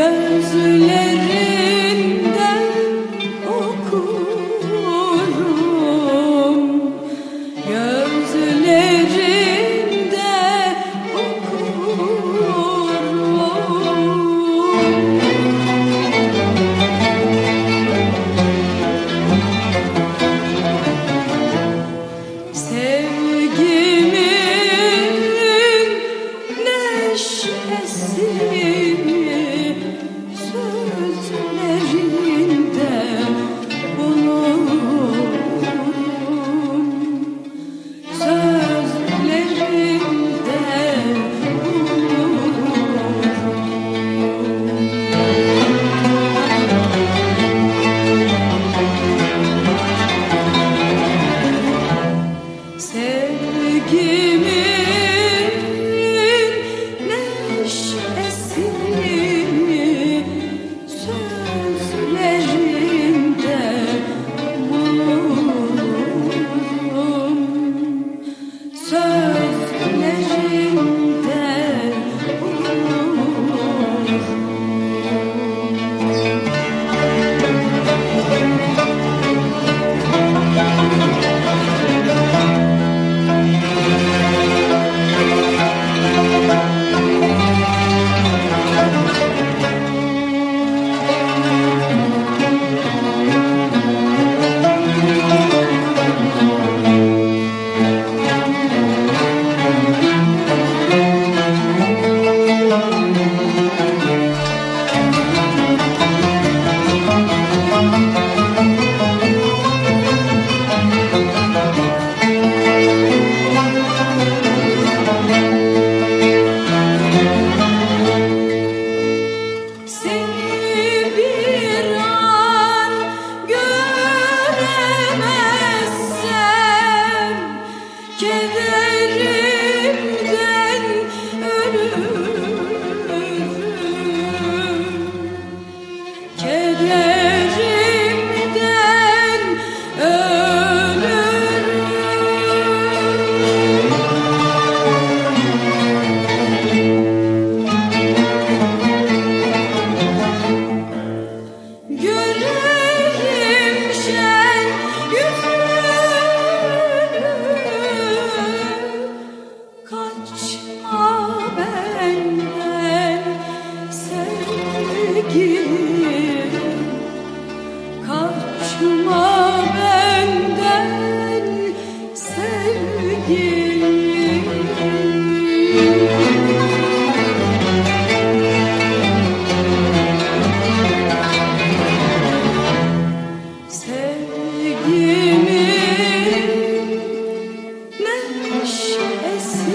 gözlerim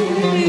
Thank you.